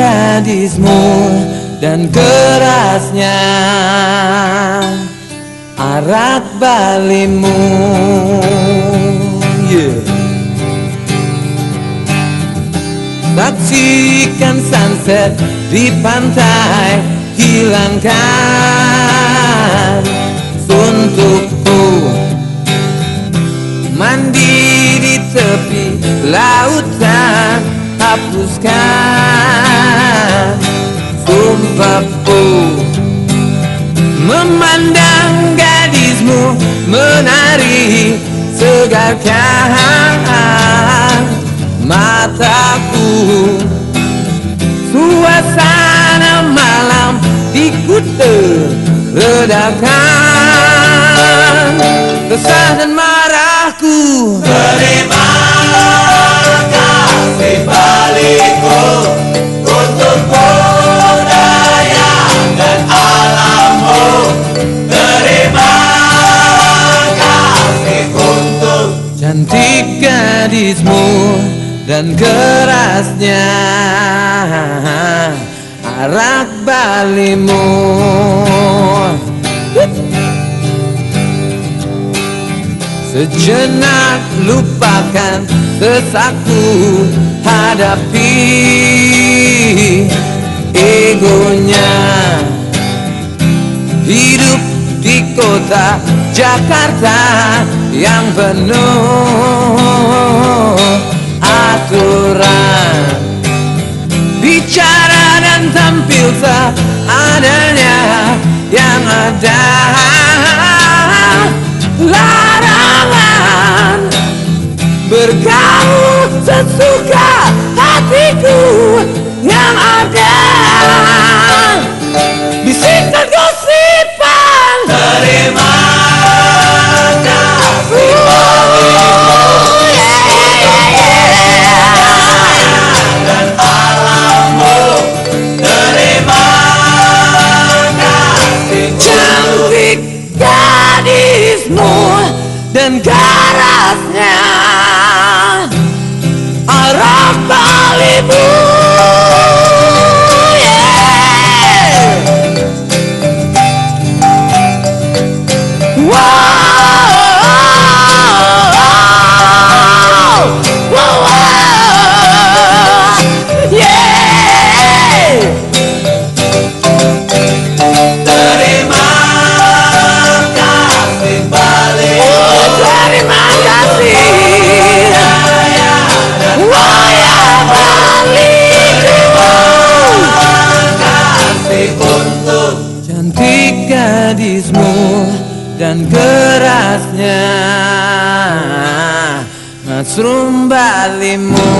Gadismu dan kerasnya. Arak balimu. Yeah. Saksikan sunset di pantai Hilangkan untukku Mandi di tepi lautan Hapuskan sumpahku Memandang gadismu menari Segarkan mataku. Suasana malam di kuta Redakan resah dan Cantik gadismu dan kerasnya Arak balimu. Sejenak lupakan sesakku Hadapi egonya. Hidup di kota Jakarta yang penuh aturan. Bicara dan tampil seadanya yang ada. Larangan bergaul sesuka gadismu dan garasnya Cantik gadismu dan kerasnya. Masrum balimu